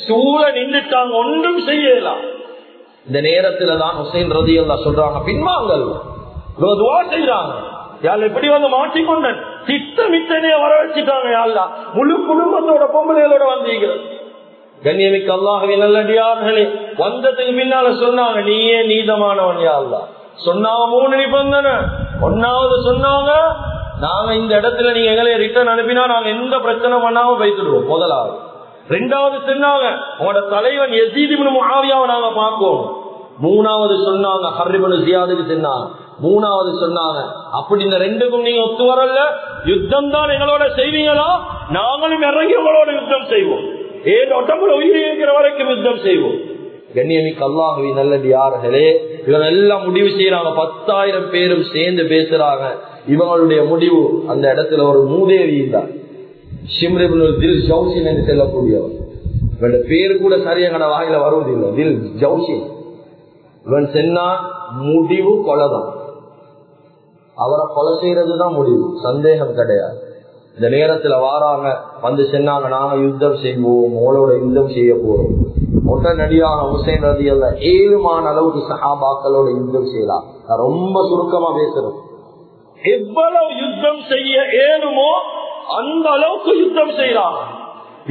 சூழ நின்றுட்டாங்க ஒன்றும் செய்யலாம் இந்த நேரத்துல தான் ஹுசைன் ரதி அல்லா சொல்றாங்க பின்வாங்கல். துவா செய்யறாங்க யாழ் எப்படி வந்து மாற்றிக்கொண்டன் திட்டமிட்டனே வர வச்சுட்டாங்க யாழ்லா. முழு குடும்பத்தோட பொம்பளைகளோட வந்தீங்க. கண்ணியமிக்கு அல்லாஹவே நல்லடியார்களே வந்ததுக்கு பின்னால சொன்னாங்க நீயே நீதமானவன் யாழ்லா. சொன்னாங்க மூணு நிபந்தனை ஒன்னாவது சொன்னாங்க நாங்க இந்த இடத்துல நீங்க எங்களை ரிட்டர்ன் அனுப்பினா நாங்க எந்த பிரச்சனை பண்ணாம வைத்துடுவோம் முதலாவது. ரெண்டாவது சொன்னாங்க உங்களோட தலைவன் எசீதிபின் முகாவியாவை நாங்க பார்ப்போம் மூணாவது சொன்னாங்க ஹர்ரிபனு ஜியாதுக்கு சொன்னாங்க. மூணாவது சொன்னாங்க அப்படி இந்த ரெண்டுக்கும் நீங்க ஒத்து வரல யுத்தம் தான் எங்களோட செய்வீங்களா? நாங்களும் இறங்கி உங்களோட யுத்தம் செய்வோம். ஏன் ஒட்டம்புல உயிரி இருக்கிற வரைக்கும் யுத்தம் செய்வோம். கண்ணியமிக்கு அல்லாஹவி நல்லது யார்களே இவங்க எல்லாம் முடிவு செய்யறாங்க பத்தாயிரம் பேரும் சேர்ந்து பேசுறாங்க. இவங்களுடைய முடிவு அந்த இடத்துல ஒரு மூதேவி தான் தில் ஜவுசின் என்று செல்லக்கூடியவர். இவன் பேரு கூட சரியான வாயில வருவதில்லை. தில் ஜவுசின் இவன் சென்னா முடிவு கொலைதான். அவரை கொலை செய்யறதுதான் முடிவு. சந்தேகம் கிடையாது. இந்த நேரத்துல வாராங்க. வந்து சென்னாங்க நாங்க யுத்தம் செய்வோம். உங்களோட யுத்தம் செய்ய போறோம். உடனடியாக ஹுசைன் ரதி அல்ல ஏழுமான அளவுக்கு சஹாபாக்களோட யுத்தம் செய்யலாம் நான் ரொம்ப சுருக்கமா பேசுறேன். எவ்வளவு யுத்தம் செய்ய ஏழுமோ அந்த அளவுக்கு யுத்தம் செய்யலாம்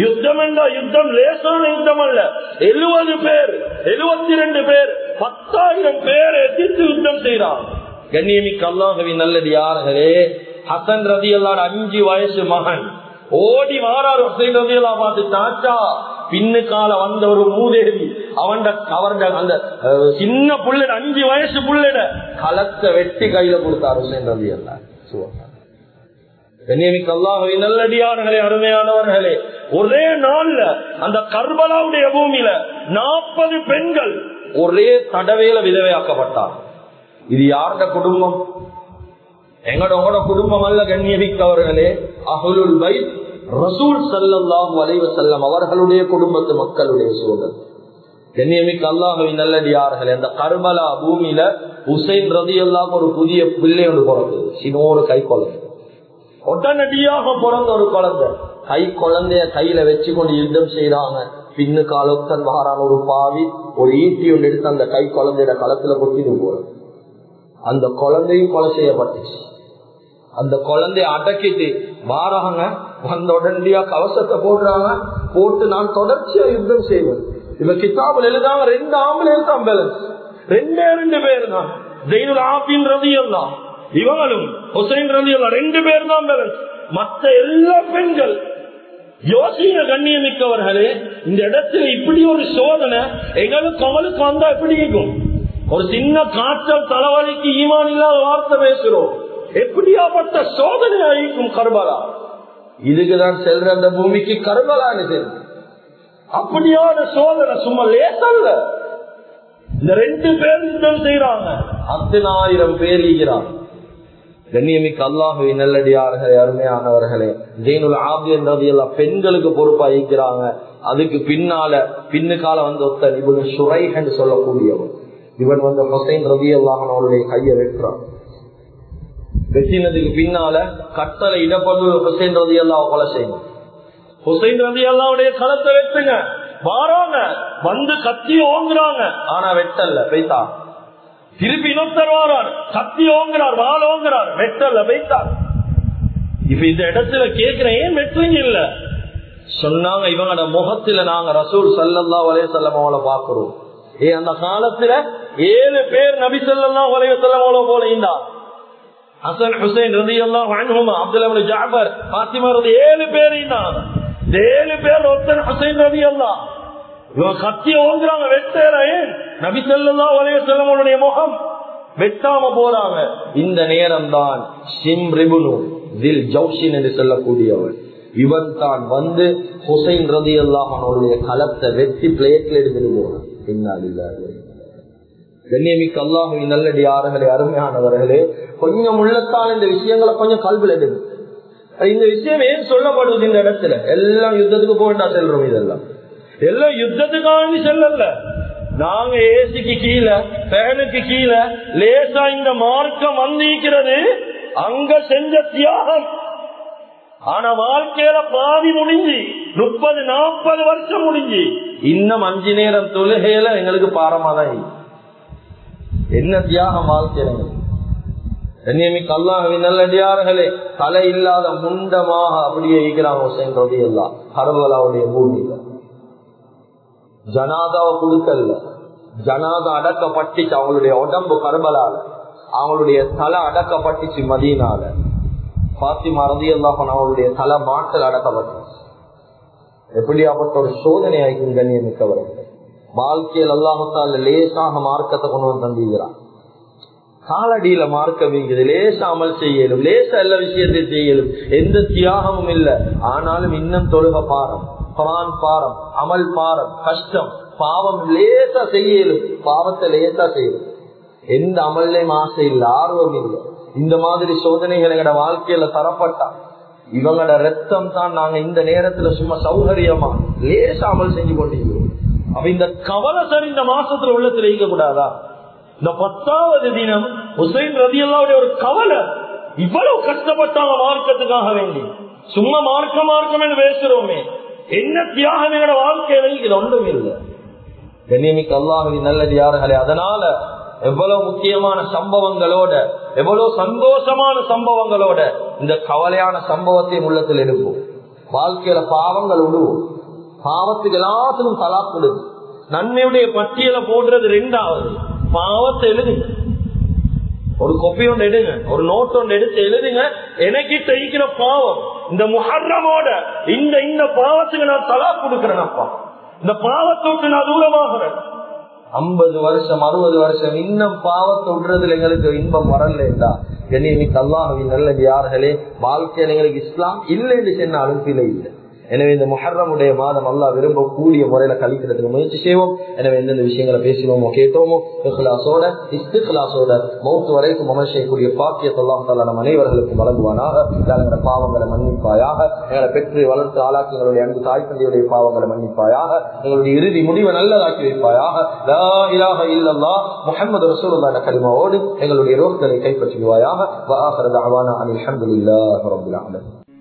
யுத்தம் என்ற யுத்தம் லேசான யுத்தம் அல்ல. எழுபது பேர் எழுபத்தி ரெண்டு பேர் பத்தாயிரம் பேர் எதிர்த்து யுத்தம் செய்யறான் கண்ணியமிக்கு அல்லாஹவி நல்லது யார்களே ஹசன் ரதி அல்லாட அஞ்சு வயசு மகன். ஓடி மாறார் ஹுசைன் ரதி அல்லா பார்த்து தாச்சா பின்னு கால வந்த ஒரு மூதேவி. அவன் அவருடைய அந்த சின்ன புள்ளட அஞ்சு வயசு புள்ளட களத்தை வெட்டி கையில கொடுத்தாரு ரவி அல்ல. கண்ணியமிக்க நல்லடியார்களே அருமையானவர்களே ஒரே நாள்ல அந்த கர்பலாவுடைய பூமியில நாற்பது பெண்கள் ஒரே தடவையில விதவையாக்கப்பட்டார் இது யாருட குடும்பம்? எங்கட உங்களோட குடும்பம் அல்ல கண்ணியமிக்கவர்களே அகலுல் பை ரசூல் சல்லாஹூ அலைவ செல்லம் அவர்களுடைய குடும்பத்து மக்களுடைய சூழல் கண்ணியமிக்க அல்லாஹுவின் நல்லடியார்கள் அந்த கர்மலா பூமியில உசைன் ரதி எல்லாம் ஒரு புதிய பிள்ளை ஒன்று பிறக்குது சின்னோரு கை குழந்தை. உடனடியாக பிறந்த ஒரு குழந்தை. கை குழந்தைய கையில வச்சு கொண்டு யுத்தம் செய்யறாங்க பின்னு காலத்தன் வாரான ஒரு பாவி ஒரு ஈட்டி ஒன்று எடுத்து அந்த கை குழந்தையோட களத்துல கொட்டிட்டு போறது அந்த குழந்தையும் கொலை செய்யப்பட்டுச்சு. அந்த குழந்தைய அடக்கிட்டு வாராங்க. வந்த உடனடியா கவசத்தை போடுறாங்க. போட்டு நான் தொடர்ச்சியா யுத்தம் செய்வேன். இவ கிதாபில் எழுதாம ரெண்டு ஆம்பளை எழுதான் பேலன்ஸ் ரெண்டே ரெண்டு பேர் தான் ஜெயினுல் ஆபின் ரதி இவங்களும் ஹுசைன் ரதி ரெண்டு பேர் தான் பேலன்ஸ் மற்ற எல்லா பெண்கள் யோசிங்க கண்ணியமிக்கவர்களே இந்த இடத்துல இப்படி ஒரு சோதனை எங்களுக்கு அவளுக்கு வந்தா எப்படி இருக்கும் ஒரு சின்ன காற்றல் தலைவலிக்கு ஈமான் இல்லாத வார்த்தை பேசுறோம். எப்படியாப்பட்ட சோதனை அழிக்கும் கர்பலா? இதுக்குதான் செல்ற அந்த பூமிக்கு தெரியும் அப்படியான சோதனை சும்மா லேசல்ல இந்த ரெண்டு பேர் யுத்தம் செய்யறாங்க அத்தனாயிரம் பேர் ஈகிறாங்க கண்ணியமிக்க அல்லாஹுவை நல்லடியார்களே அருமையானவர்களே ஜெயினுல் ஆபியன் ரவி எல்லாம் பெண்களுக்கு பொறுப்பா ஈக்கிறாங்க அதுக்கு பின்னால பின்னுக்கால வந்து ஒருத்தர் இவன் சுரைஹன் சொல்லக்கூடியவன். இவன் வந்து ஹொசைன் ரவி அல்லாஹனுடைய கையை வெட்டுறான். வெட்டினதுக்கு பின்னால கட்டளை இடப்பட்டு ஹுசைன் ரதி அல்லாஹ் கொலை செய்யணும் ஹுசைன் ரதி அல்லாவுடைய களத்தை வெட்டுங்க. வாராங்க. வந்து கத்தி ஓங்குறாங்க. ஆனா வெட்டல்ல பெய்தா? திருப்பி இன்னொருத்தர் வாரார். கத்தி ஓங்குறார் வால் ஓங்குறார். வெட்டல்ல பெய்தார் இப்ப இந்த இடத்துல கேக்குறேன் ஏன் வெட்டுறீங்க இல்ல? சொன்னாங்க இவங்களோட முகத்துல நாங்க ரசூல் சல்லல்லா வலைய செல்லம் அவளை பாக்குறோம் ஏ அந்த காலத்துல ஏழு பேர் நபி சல்லா வலைய செல்லம் அவளை போல இருந்தா? ஹசன் ஹுசைன் ரதி எல்லாம் வாங்குமா அப்துல் ஜாபர் பாத்திமா ரதி ஏழு பேரையும் தான் ஏழு பேர் ஒருத்தன் ஹுசைன் ரதி எல்லாம் இவன் ஓங்குறாங்க வெட்டேற ஏன்? நபி செல்லா வலைய செல்லமனுடைய முகம் வெட்டாம போறாங்க. இந்த நேரம் தான் சிம் ரிபுனு தில் ஜவுஷின் என்று சொல்லக்கூடியவன். இவன் தான் வந்து ஹுசைன் ரதி அல்லாஹ் அவனுடைய கலத்தை வெட்டி பிளேட்ல எடுத்துட்டு போறான். பின்னால் இல்லாது கண்ணியமிக்க அல்லாஹுவின் நல்லடியார்களே அருமையானவர்களே கொஞ்சம் உள்ளத்தால் இந்த விஷயங்களை கொஞ்சம் கல்வில எடுங்க. இந்த விஷயம் ஏன் சொல்லப்படுவது இந்த இடத்துல? எல்லாம் யுத்தத்துக்கு போயிட்டா செல்றோம் இதெல்லாம். எல்லாம் யுத்தத்துக்காண்டி செல்லல. நாங்க ஏசிக்கு கீழே பேனுக்கு கீழே லேசா இந்த மார்க்கம் வந்திருக்கிறது. அங்க செஞ்ச தியாகம். ஆனா வாழ்க்கையில பாதி முடிஞ்சு முப்பது நாற்பது வருஷம் முடிஞ்சு. இன்னும் அஞ்சு நேரம் தொழுகையில எங்களுக்கு பாரமாதான் என்ன தியாகம் வாழ்க்கிறீங்க கண்ணியமிக்கு அல்லாஹவி நல்லடியார்களே தலை இல்லாத முண்டமாக அப்படியே இருக்கிறாங்க ஹுசைன் ரவி அல்லா ஹர்வலாவுடைய பூமியில. ஜனாதாவை கொடுக்கல. ஜனாதா அடக்கப்பட்டுச்சு அவங்களுடைய உடம்பு கரபலால. அவங்களுடைய தலை அடக்கப்பட்டுச்சு மதியனால பாத்திமா ரதி அல்லாஹ் அவங்களுடைய தலை மாட்டல் அடக்கப்பட்டுச்சு. எப்படியாப்பட்ட ஒரு சோதனை ஆகிக்கும் கண்ணியமிக்கவர்கள் வாழ்க்கையில் அல்லாஹால லேசாக மார்க்கத்தை கொண்டு வந்து தந்திக்கிறான் காலடியில மார்க்க வீங்குது லேசா அமல் செய்யலும் லேசா எல்லா விஷயத்தை செய்யலும் எந்த தியாகமும் இல்லை. ஆனாலும் இன்னும் தொழுக பாரம் குரான் பாரம் அமல் பாரம் கஷ்டம் பாவம் லேசா செய்யலும் பாவத்தை லேசா செய்யலும். எந்த அமல்லையும் ஆசை இல்லை ஆர்வம் இல்லை. இந்த மாதிரி சோதனைகள் எங்கட வாழ்க்கையில தரப்பட்டா இவங்களோட ரத்தம் தான் நாங்க இந்த நேரத்துல சும்மா சௌகரியமா லேசா அமல் செஞ்சு கொண்டிருக்கிறோம். அப்ப இந்த கவலை சார் இந்த மாசத்துல உள்ளத்துல இருக்க கூடாதா? இந்த பத்தாவது தினம் ஹுசைன் ரதியல்லாவுடைய ஒரு கவலை. இவ்வளவு கஷ்டப்பட்டாங்க மார்க்கத்துக்காக வேண்டி. சும்மா மார்க்க மார்க்கம் என்று பேசுறோமே. என்ன தியாகம் எங்களோட வாழ்க்கையில? இது ஒன்றும் இல்லை. கண்ணியமிக்க அல்லாஹுவின் நல்லது யார்களே அதனால எவ்வளவு முக்கியமான சம்பவங்களோட எவ்வளவு சந்தோஷமான சம்பவங்களோட இந்த கவலையான சம்பவத்தை உள்ளத்தில் இருக்கும் வாழ்க்கையில பாவங்கள் விடுவோம் பாவத்துக்கு எல்லாத்துக்கும் தலா கொடுது நன்மையுடைய பட்டியலை போடுறது ரெண்டாவது. பாவத்தை எழுதுங்க. ஒரு கொப்பி ஒன்று எடுங்க. ஒரு நோட் ஒன்று எடுத்து எழுதுங்க. எனக்கு தைக்கிற பாவம். இந்த முஹர்ரமோட இந்த இந்த பாவத்துக்கு நான் தலா கொடுக்கிறேன்ப்பா இந்த பாவத்தோட்டு நான் தூரமாகிறேன். ஐம்பது வருஷம் அறுபது வருஷம் இன்னும் பாவத்தை விடுறதுல எங்களுக்கு இன்பம் வரலா கண்ணியமிக்கு அல்லாஹவின் நல்லது யார்களே வாழ்க்கையில் எங்களுக்கு இஸ்லாம் இல்லை என்று சொன்னாலும் பிழை இல்லை. எனவே இந்த முஹர்ரமுடைய மாதம் அல்லா விரும்பக்கூடிய முறையில கழிக்கிறதுக்கு முயற்சி செய்வோம். எனவே எந்தெந்த விஷயங்களை பேசுவோமோ கேட்டோமோ. இஹ்லாசோட இஸ்திஹ்லாசோட மௌத்து வரைக்கும் அமல் செய்யக்கூடிய பாக்கியத்தை தலா நம் அனைவர்களுக்கும் வழங்குவானாக. எங்களோட பாவங்களை மன்னிப்பாயாக எங்களை பெற்று வளர்த்து ஆளாக்கி எங்களுடைய அன்பு தாய் தந்தையுடைய பாவங்களை மன்னிப்பாயாக எங்களுடைய இறுதி முடிவை நல்லதாக்கி வைப்பாயாக. முகமது ரசூலுல்லான கரிமாவோடு எங்களுடைய ரோக்களை கைப்பற்றுவாயாக. வஆஹிரு